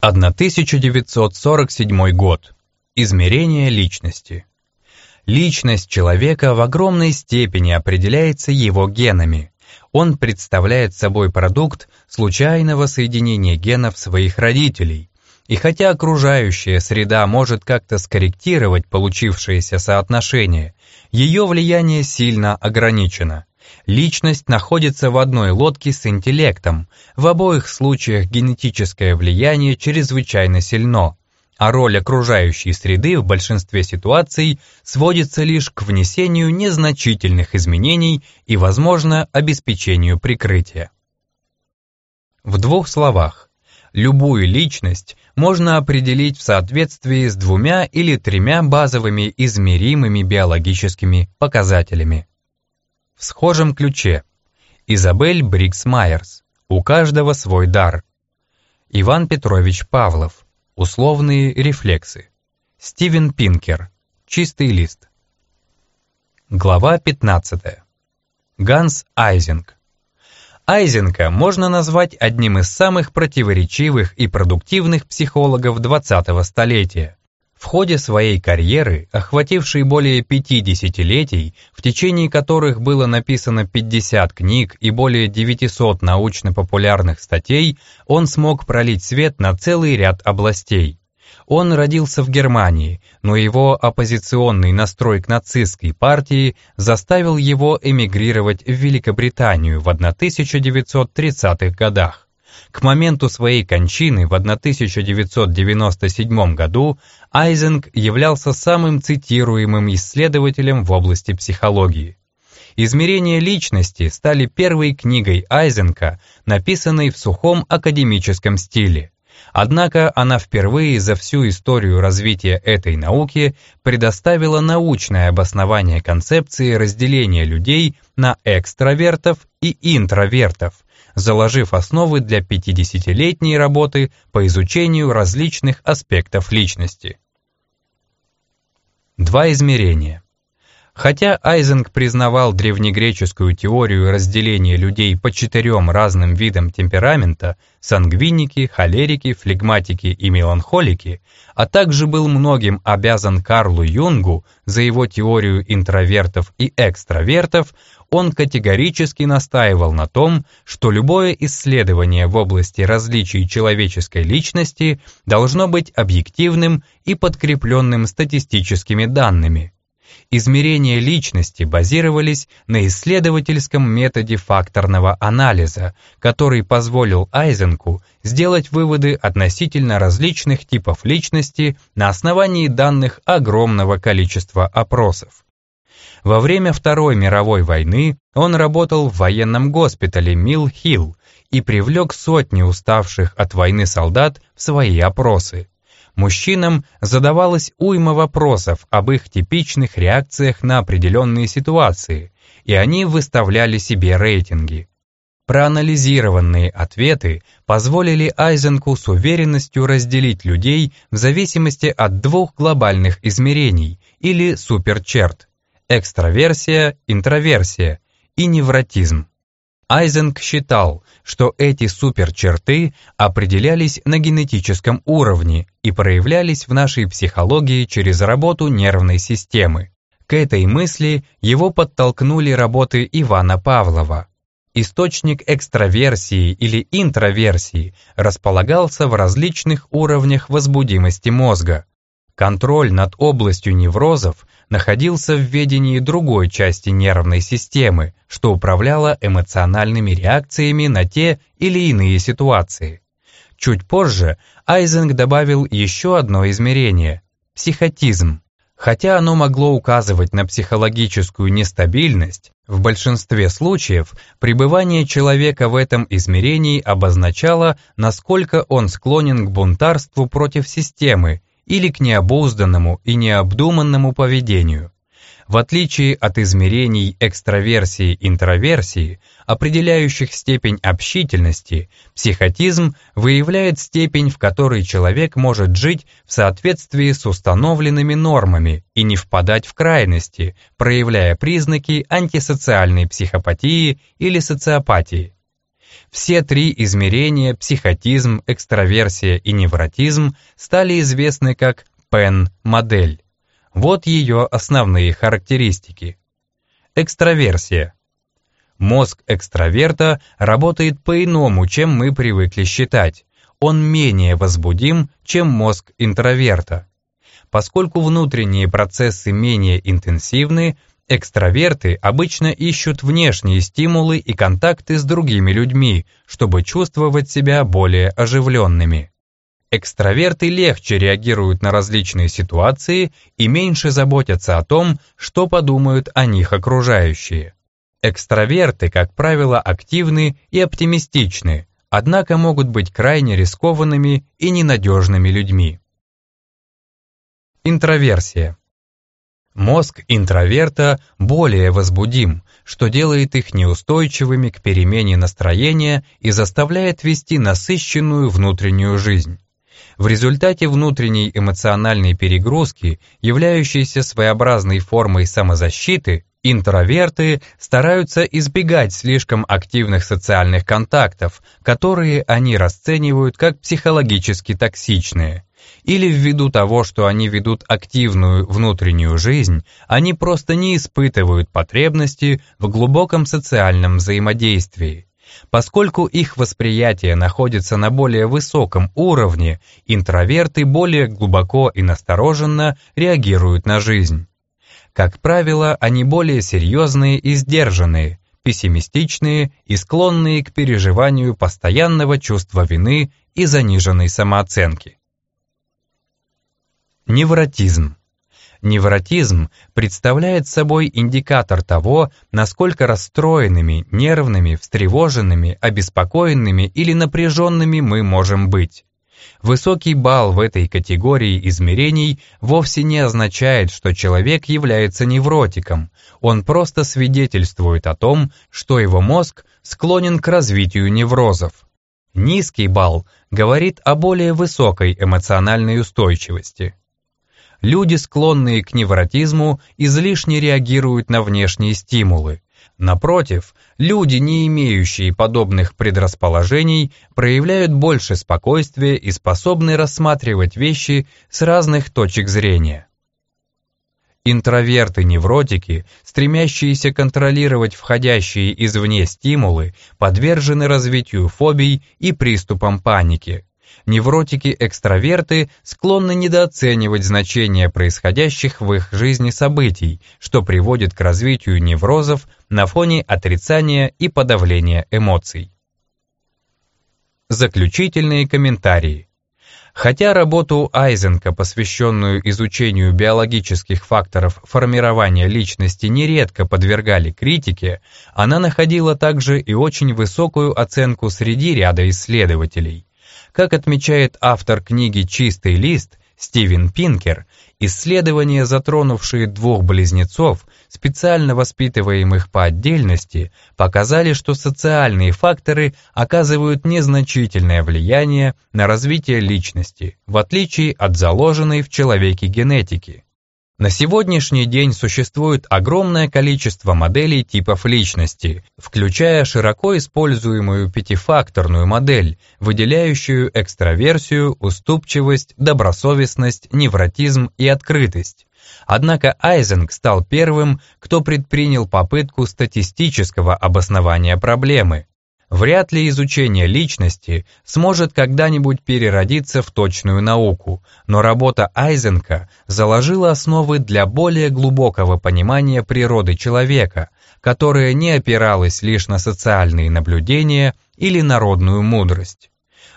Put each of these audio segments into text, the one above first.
1947 год. Измерение личности. Личность человека в огромной степени определяется его генами. Он представляет собой продукт случайного соединения генов своих родителей. И хотя окружающая среда может как-то скорректировать получившееся соотношение, ее влияние сильно ограничено. Личность находится в одной лодке с интеллектом. В обоих случаях генетическое влияние чрезвычайно сильно, а роль окружающей среды в большинстве ситуаций сводится лишь к внесению незначительных изменений и, возможно, обеспечению прикрытия. В двух словах, любую личность можно определить в соответствии с двумя или тремя базовыми измеримыми биологическими показателями. В схожем ключе. Изабель Бриггс Майерс. У каждого свой дар. Иван Петрович Павлов. Условные рефлексы. Стивен Пинкер. Чистый лист. Глава 15. Ганс Айзенк. Айзенка можно назвать одним из самых противоречивых и продуктивных психологов 20-го столетия. В ходе своей карьеры, охватившей более пяти десятилетий, в течение которых было написано 50 книг и более 900 научно-популярных статей, он смог пролить свет на целый ряд областей. Он родился в Германии, но его оппозиционный настрой к нацистской партии заставил его эмигрировать в Великобританию в 1930-х годах. К моменту своей кончины в 1997 году Айзенг являлся самым цитируемым исследователем в области психологии. «Измерения личности» стали первой книгой Айзенка, написанной в сухом академическом стиле. Однако она впервые за всю историю развития этой науки предоставила научное обоснование концепции разделения людей на экстравертов и интровертов, заложив основы для 50-летней работы по изучению различных аспектов личности. Два измерения. Хотя Айзенг признавал древнегреческую теорию разделения людей по четырем разным видам темперамента – сангвиники, холерики, флегматики и меланхолики, а также был многим обязан Карлу Юнгу за его теорию интровертов и экстравертов, он категорически настаивал на том, что любое исследование в области различий человеческой личности должно быть объективным и подкрепленным статистическими данными. Измерения личности базировались на исследовательском методе факторного анализа, который позволил Айзенку сделать выводы относительно различных типов личности на основании данных огромного количества опросов. Во время Второй мировой войны он работал в военном госпитале Милл-Хилл и привлек сотни уставших от войны солдат в свои опросы. Мужчинам задавалось уйма вопросов об их типичных реакциях на определенные ситуации, и они выставляли себе рейтинги. Проанализированные ответы позволили Айзенку с уверенностью разделить людей в зависимости от двух глобальных измерений или суперчерт экстраверсия, интроверсия и невротизм. Айзенг считал, что эти суперчерты определялись на генетическом уровне и проявлялись в нашей психологии через работу нервной системы. К этой мысли его подтолкнули работы Ивана Павлова. Источник экстраверсии или интроверсии располагался в различных уровнях возбудимости мозга. Контроль над областью неврозов находился в ведении другой части нервной системы, что управляло эмоциональными реакциями на те или иные ситуации. Чуть позже Айзенг добавил еще одно измерение – психотизм. Хотя оно могло указывать на психологическую нестабильность, в большинстве случаев пребывание человека в этом измерении обозначало, насколько он склонен к бунтарству против системы или к необузданному и необдуманному поведению. В отличие от измерений экстраверсии-интроверсии, определяющих степень общительности, психотизм выявляет степень, в которой человек может жить в соответствии с установленными нормами и не впадать в крайности, проявляя признаки антисоциальной психопатии или социопатии. Все три измерения психотизм, экстраверсия и невротизм стали известны как ПЕН-модель. Вот ее основные характеристики. Экстраверсия. Мозг экстраверта работает по-иному, чем мы привыкли считать. Он менее возбудим, чем мозг интроверта. Поскольку внутренние процессы менее интенсивны, экстраверты обычно ищут внешние стимулы и контакты с другими людьми, чтобы чувствовать себя более оживленными. Экстраверты легче реагируют на различные ситуации и меньше заботятся о том, что подумают о них окружающие. Экстраверты, как правило, активны и оптимистичны, однако могут быть крайне рискованными и ненадежными людьми. Интроверсия. Мозг интроверта более возбудим, что делает их неустойчивыми к перемене настроения и заставляет вести насыщенную внутреннюю жизнь. В результате внутренней эмоциональной перегрузки, являющейся своеобразной формой самозащиты, интроверты стараются избегать слишком активных социальных контактов, которые они расценивают как психологически токсичные – или ввиду того, что они ведут активную внутреннюю жизнь, они просто не испытывают потребности в глубоком социальном взаимодействии. Поскольку их восприятие находится на более высоком уровне, интроверты более глубоко и настороженно реагируют на жизнь. Как правило, они более серьезные и сдержанные, пессимистичные и склонные к переживанию постоянного чувства вины и заниженной самооценки. Невротизм. Невротизм представляет собой индикатор того, насколько расстроенными, нервными, встревоженными, обеспокоенными или напряженными мы можем быть. Высокий балл в этой категории измерений вовсе не означает, что человек является невротиком, он просто свидетельствует о том, что его мозг склонен к развитию неврозов. Низкий балл говорит о более высокой эмоциональной устойчивости люди, склонные к невротизму, излишне реагируют на внешние стимулы. Напротив, люди, не имеющие подобных предрасположений, проявляют больше спокойствия и способны рассматривать вещи с разных точек зрения. Интроверты-невротики, стремящиеся контролировать входящие извне стимулы, подвержены развитию фобий и приступам паники. Невротики-экстраверты склонны недооценивать значение происходящих в их жизни событий, что приводит к развитию неврозов на фоне отрицания и подавления эмоций. Заключительные комментарии. Хотя работу Айзенка, посвященную изучению биологических факторов формирования личности, нередко подвергали критике, она находила также и очень высокую оценку среди ряда исследователей. Как отмечает автор книги «Чистый лист» Стивен Пинкер, исследования, затронувшие двух близнецов, специально воспитываемых по отдельности, показали, что социальные факторы оказывают незначительное влияние на развитие личности, в отличие от заложенной в человеке генетики. На сегодняшний день существует огромное количество моделей типов личности, включая широко используемую пятифакторную модель, выделяющую экстраверсию, уступчивость, добросовестность, невротизм и открытость. Однако Айзенг стал первым, кто предпринял попытку статистического обоснования проблемы, Вряд ли изучение личности сможет когда-нибудь переродиться в точную науку, но работа Айзенка заложила основы для более глубокого понимания природы человека, которая не опиралась лишь на социальные наблюдения или народную мудрость.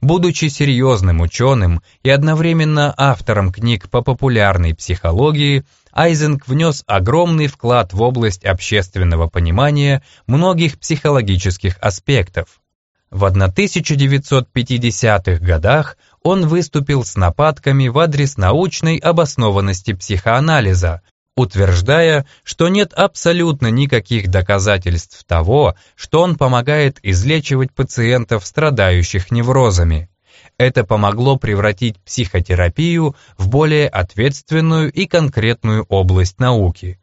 Будучи серьезным ученым и одновременно автором книг по популярной психологии, Айзенг внес огромный вклад в область общественного понимания многих психологических аспектов. В 1950-х годах он выступил с нападками в адрес научной обоснованности психоанализа, утверждая, что нет абсолютно никаких доказательств того, что он помогает излечивать пациентов, страдающих неврозами. Это помогло превратить психотерапию в более ответственную и конкретную область науки.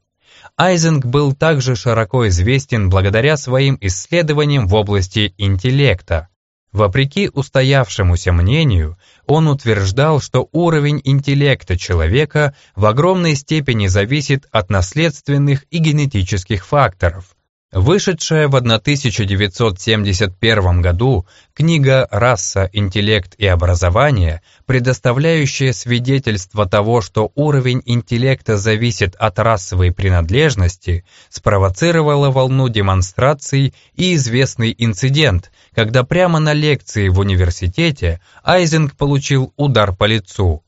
Айзенг был также широко известен благодаря своим исследованиям в области интеллекта. Вопреки устоявшемуся мнению, он утверждал, что уровень интеллекта человека в огромной степени зависит от наследственных и генетических факторов. Вышедшая в 1971 году книга «Раса, интеллект и образование», предоставляющая свидетельство того, что уровень интеллекта зависит от расовой принадлежности, спровоцировала волну демонстраций и известный инцидент, когда прямо на лекции в университете Айзенг получил удар по лицу.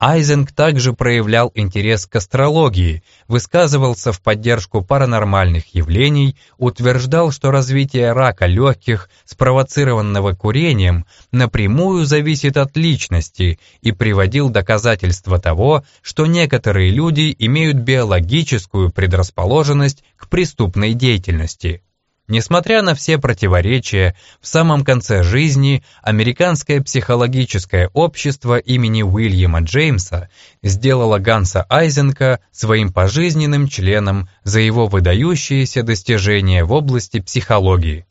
Айзенг также проявлял интерес к астрологии, высказывался в поддержку паранормальных явлений, утверждал, что развитие рака легких, спровоцированного курением, напрямую зависит от личности и приводил доказательства того, что некоторые люди имеют биологическую предрасположенность к преступной деятельности. Несмотря на все противоречия, в самом конце жизни Американское психологическое общество имени Уильяма Джеймса сделало Ганса Айзенка своим пожизненным членом за его выдающиеся достижения в области психологии.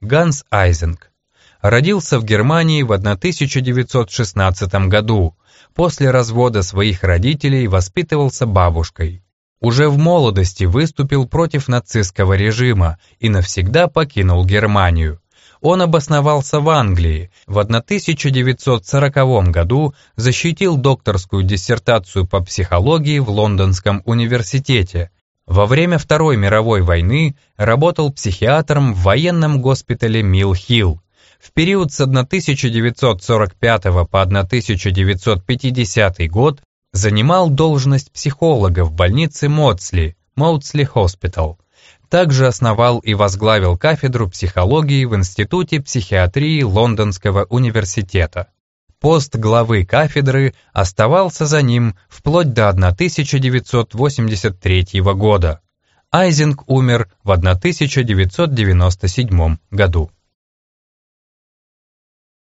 Ганс Айзенк родился в Германии в 1916 году. После развода своих родителей воспитывался бабушкой. Уже в молодости выступил против нацистского режима и навсегда покинул Германию. Он обосновался в Англии, в 1940 году защитил докторскую диссертацию по психологии в Лондонском университете. Во время Второй мировой войны работал психиатром в военном госпитале Милл-Хилл. В период с 1945 по 1950 год Занимал должность психолога в больнице Моцли, Maudsley Hospital. Также основал и возглавил кафедру психологии в Институте психиатрии Лондонского университета. Пост главы кафедры оставался за ним вплоть до 1983 года. Айзинг умер в 1997 году.